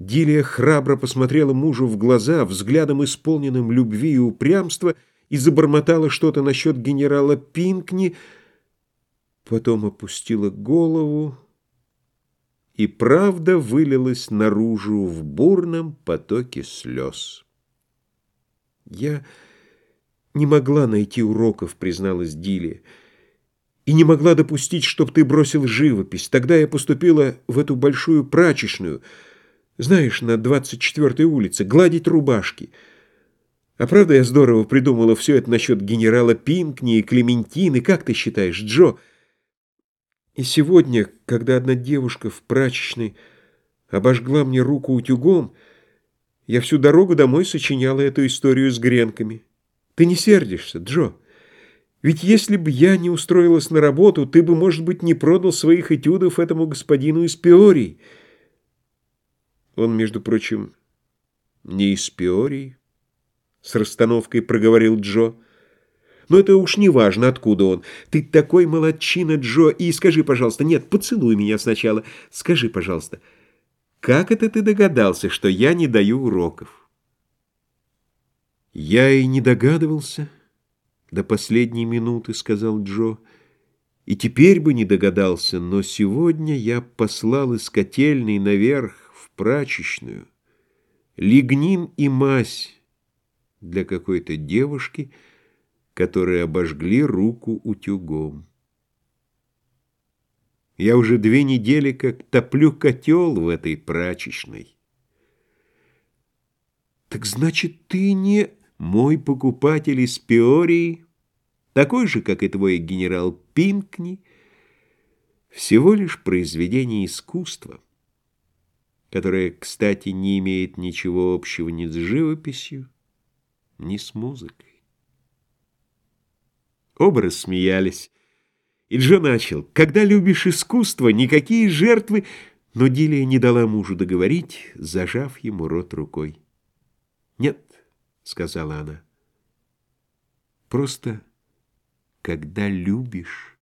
Дилия храбро посмотрела мужу в глаза, взглядом исполненным любви и упрямства, и забормотала что-то насчет генерала Пинкни, потом опустила голову, и правда вылилась наружу в бурном потоке слез. «Я не могла найти уроков», — призналась Дилия, «и не могла допустить, чтоб ты бросил живопись. Тогда я поступила в эту большую прачечную — знаешь, на 24-й улице, гладить рубашки. А правда я здорово придумала все это насчет генерала Пинкни и Клементины. Как ты считаешь, Джо? И сегодня, когда одна девушка в прачечной обожгла мне руку утюгом, я всю дорогу домой сочиняла эту историю с гренками. Ты не сердишься, Джо? Ведь если бы я не устроилась на работу, ты бы, может быть, не продал своих этюдов этому господину из Пиории. Он, между прочим, не из Пиории, с расстановкой проговорил Джо. Но это уж не важно, откуда он. Ты такой молодчина, Джо, и скажи, пожалуйста, нет, поцелуй меня сначала. Скажи, пожалуйста, как это ты догадался, что я не даю уроков? Я и не догадывался до последней минуты, сказал Джо. И теперь бы не догадался, но сегодня я послал из котельной наверх прачечную, лигнин и мазь для какой-то девушки, которые обожгли руку утюгом. Я уже две недели как топлю котел в этой прачечной. Так значит, ты не мой покупатель из Пиории, такой же, как и твой генерал Пинкни, всего лишь произведение искусства которая, кстати, не имеет ничего общего ни с живописью, ни с музыкой. Оба рассмеялись, и Джо начал. «Когда любишь искусство, никакие жертвы...» Но Дилия не дала мужу договорить, зажав ему рот рукой. «Нет», — сказала она, — «просто когда любишь...»